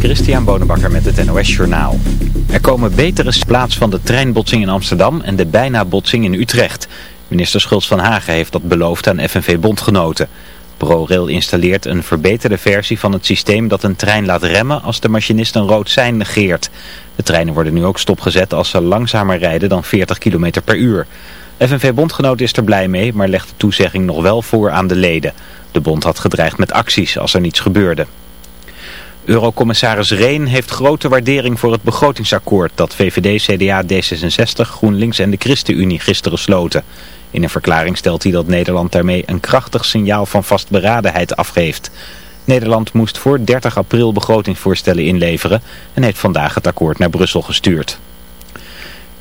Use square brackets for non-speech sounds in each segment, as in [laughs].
Christian Bonenbakker met het NOS Journaal. Er komen betere plaats van de treinbotsing in Amsterdam en de bijna botsing in Utrecht. Minister Schultz van Hagen heeft dat beloofd aan FNV-bondgenoten. ProRail installeert een verbeterde versie van het systeem dat een trein laat remmen als de machinist een rood sein negeert. De treinen worden nu ook stopgezet als ze langzamer rijden dan 40 km per uur. FNV-bondgenoten is er blij mee, maar legt de toezegging nog wel voor aan de leden. De bond had gedreigd met acties als er niets gebeurde. Eurocommissaris Reen heeft grote waardering voor het begrotingsakkoord dat VVD, CDA, D66, GroenLinks en de ChristenUnie gisteren sloten. In een verklaring stelt hij dat Nederland daarmee een krachtig signaal van vastberadenheid afgeeft. Nederland moest voor 30 april begrotingsvoorstellen inleveren en heeft vandaag het akkoord naar Brussel gestuurd.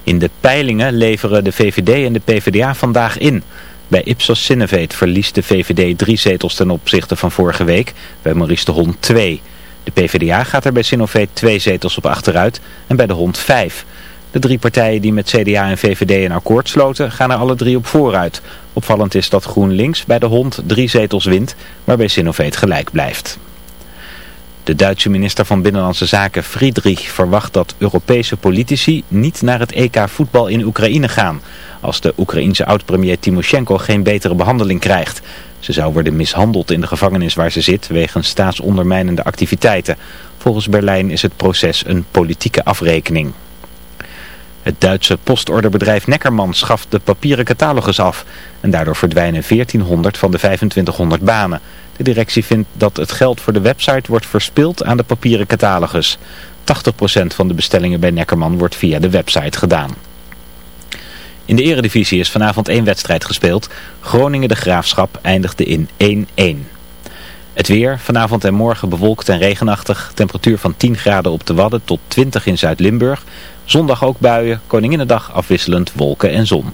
In de peilingen leveren de VVD en de PvdA vandaag in. Bij Ipsos Sineveet verliest de VVD drie zetels ten opzichte van vorige week, bij Maurice de Hond twee. De PvdA gaat er bij Sinovate twee zetels op achteruit en bij de Hond vijf. De drie partijen die met CDA en VVD een akkoord sloten gaan er alle drie op vooruit. Opvallend is dat GroenLinks bij de Hond drie zetels wint, maar bij Sinovate gelijk blijft. De Duitse minister van Binnenlandse Zaken Friedrich verwacht dat Europese politici niet naar het EK voetbal in Oekraïne gaan. Als de Oekraïense oud-premier Timoshenko geen betere behandeling krijgt. Ze zou worden mishandeld in de gevangenis waar ze zit wegens staatsondermijnende activiteiten. Volgens Berlijn is het proces een politieke afrekening. Het Duitse postorderbedrijf Neckerman schaft de papieren catalogus af. En daardoor verdwijnen 1400 van de 2500 banen. De directie vindt dat het geld voor de website wordt verspild aan de papieren catalogus. 80% van de bestellingen bij Neckerman wordt via de website gedaan. In de eredivisie is vanavond één wedstrijd gespeeld. Groningen de Graafschap eindigde in 1-1. Het weer, vanavond en morgen bewolkt en regenachtig. Temperatuur van 10 graden op de Wadden tot 20 in Zuid-Limburg. Zondag ook buien, Koninginnedag afwisselend wolken en zon.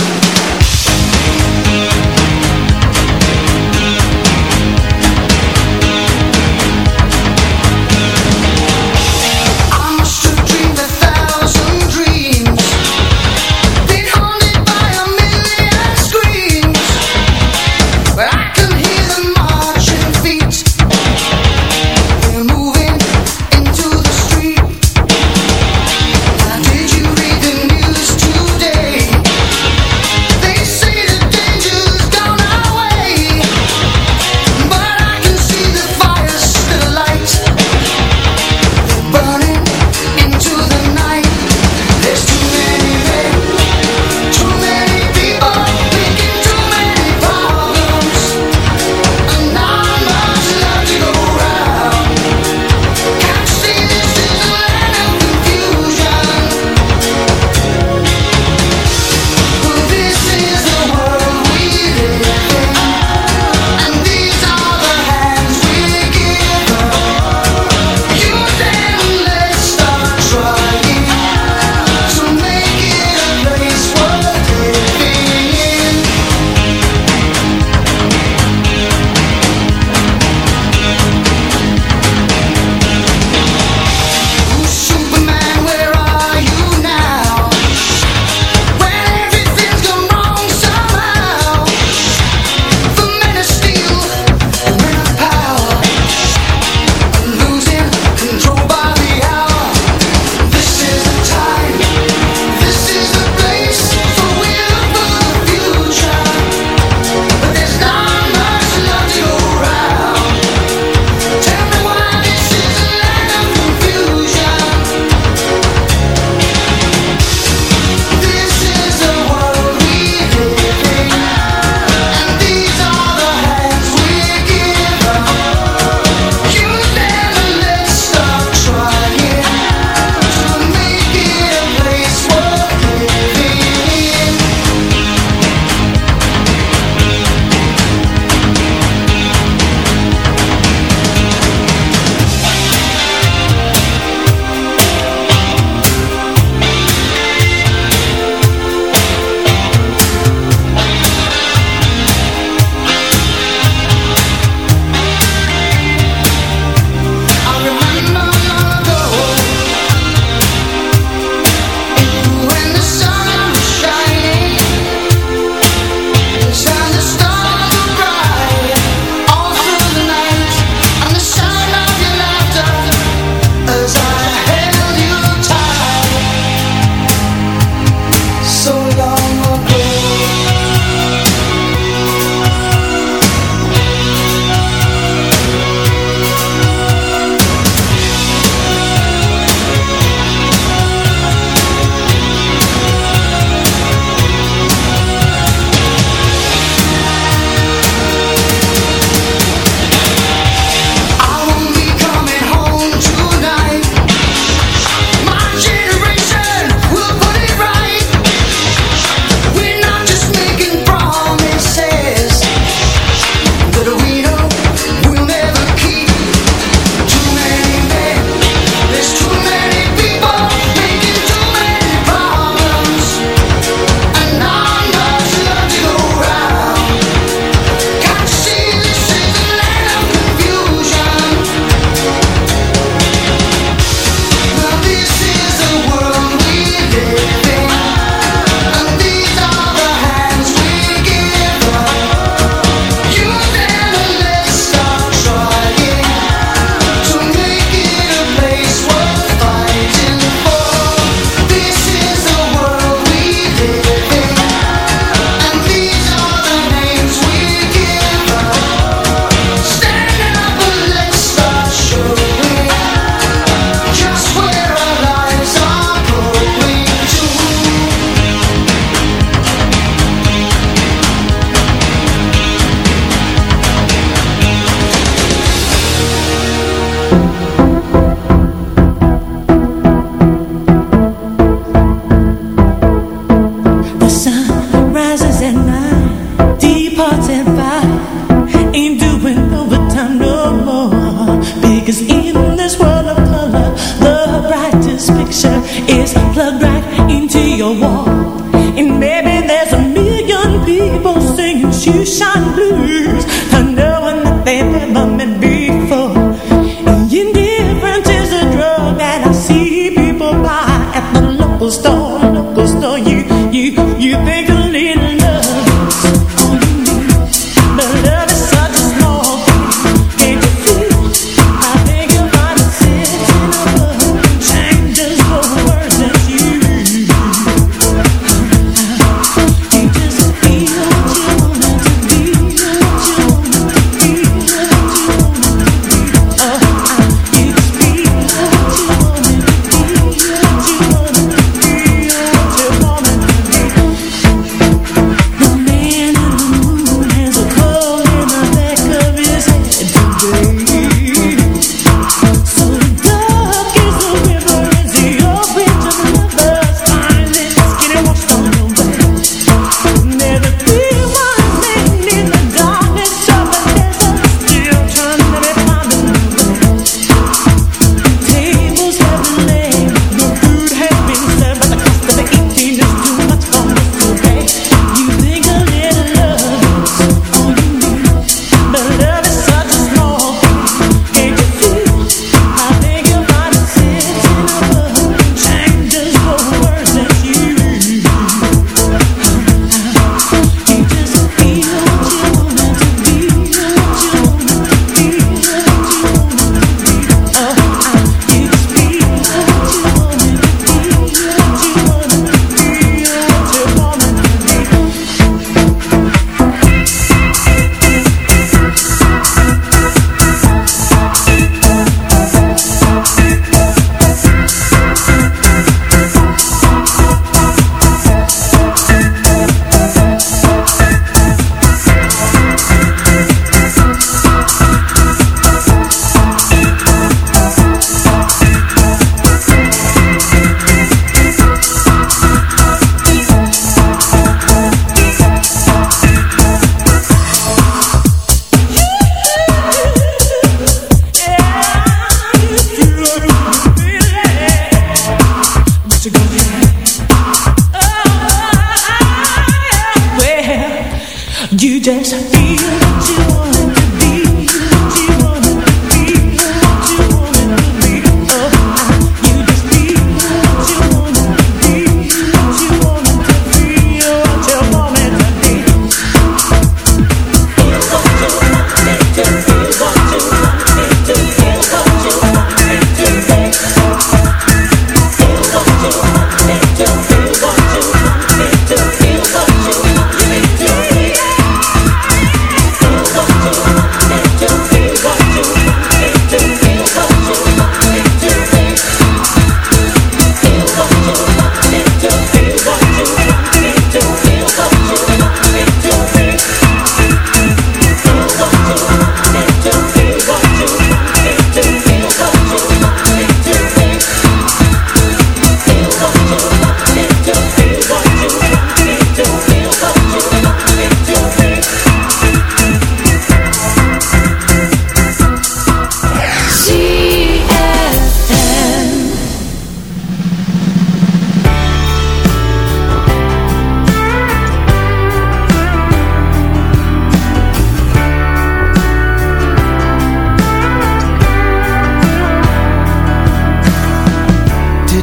by at the local store.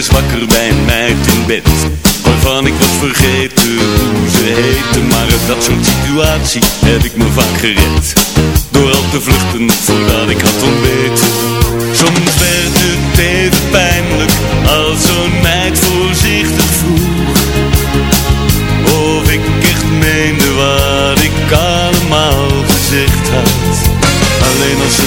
Eens wakker bij een meid in bed. Waarvan ik was vergeten hoe ze heette Maar uit dat soort situatie heb ik me vaak gered. Door al te vluchten voordat ik had ontbeten. Soms werd het even pijnlijk Als zo'n meid voorzichtig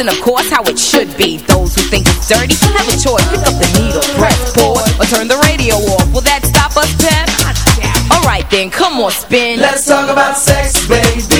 And of course how it should be. Those who think it's dirty have a choice. Pick up the needle, press pause, or turn the radio off. Will that stop us, Pep? Alright then, come on, spin. Let's talk about sex, baby.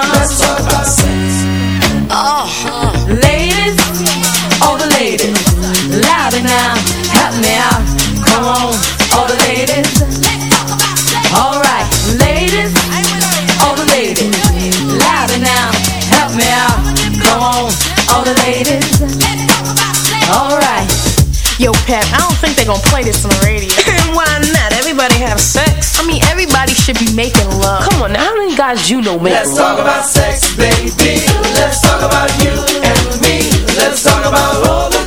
Yo, Pep, I don't think they're gonna play this on the radio. [laughs] Why not? Everybody have sex. I mean, everybody should be making love. Come on, now, how many guys you know make Let's talk about sex, baby. Let's talk about you and me. Let's talk about all the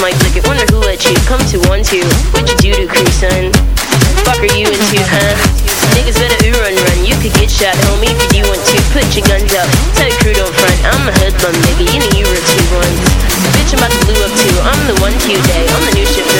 Lick it. Wonder who let you come to one two. What you do to crew, son? Fuck are you into, huh? Niggas better ooh run run. You could get shot, homie, if you want to. Put your guns up. Tell your crew don't front. I'm a hoodlum, nigga. You know you were two ones. Bitch, I'm about to blue up too. I'm the one two day. I'm the new ship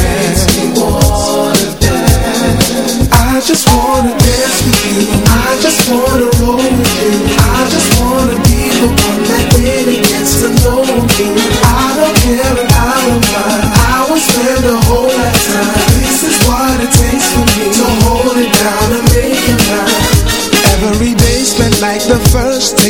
Just wanna dance with you. I just wanna roll with you. I just wanna be the one that really gets to know you. I don't care if I don't mind. I will spend the whole lifetime. This is what it takes for me to hold it down and make it right. Every day spent like the first,